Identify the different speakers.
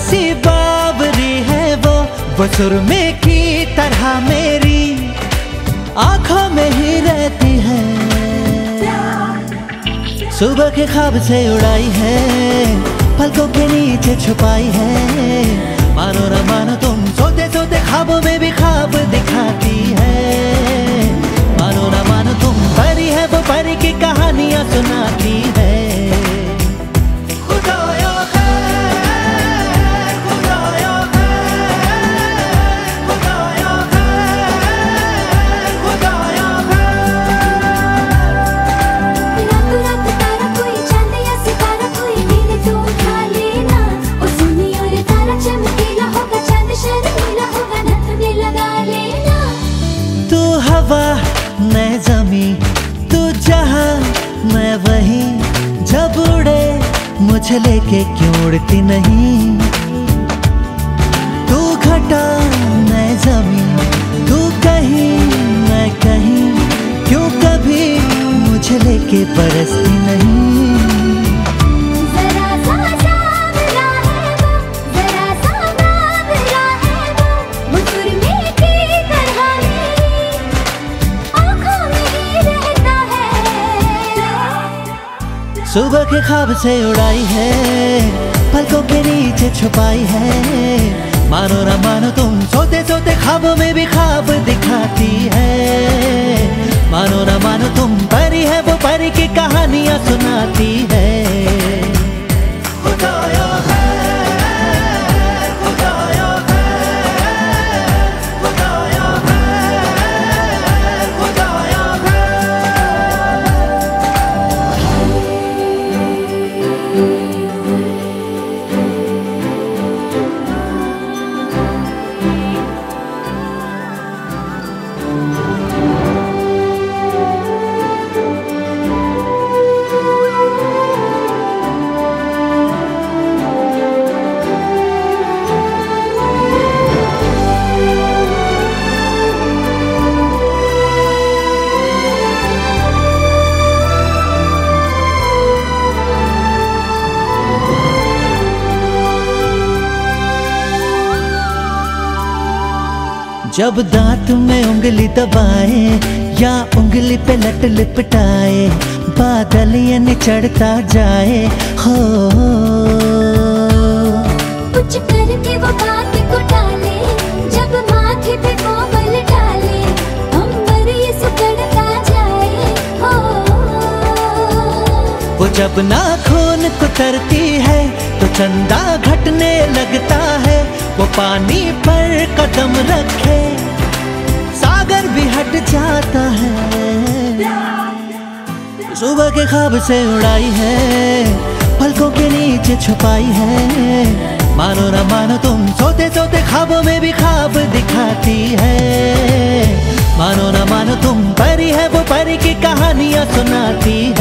Speaker 1: सी बाबरी है वो बसुर में की तरह मेरी। आँखों में ही रहती है। सुबह के खाब से उड़ाई है, पलकों के नीचे छुपाई है। मानो न मानो तुम सोते सोते खाबों में भी ख्वाब दिखाती मुझे लेके क्यों उड़ती नहीं? तू घटा मैं जमी, तू कहीं मैं कहीं, क्यों कभी मुझे लेके बरसती सुबह के खाब से उड़ाई है, पलकों के नीचे छुपाई है। मानो ना मानो तुम सोते सोते खाबों में भी खाब दिखाती जब दांत में उंगली दबाए या उंगली पे लट लिपटाए बादल ये चढ़ता जाए हो।
Speaker 2: कुछ करके वो बात को टाले जब माथे पे कोमल डाले अंबर ये सुकड़ता जाए हो।
Speaker 1: वो जब नाखून कुतरती है तो चंदा घटने लगता है वो पानी पर कदम रखे, सागर भी हट जाता है। सुबह के खाब से उड़ाई है, पलकों के नीचे छुपाई है। मानो न मानो तुम सोते सोते ख्वाबों में भी खाब दिखाती है। मानो न मानो तुम परी है, वो परी की कहानियाँ सुनाती है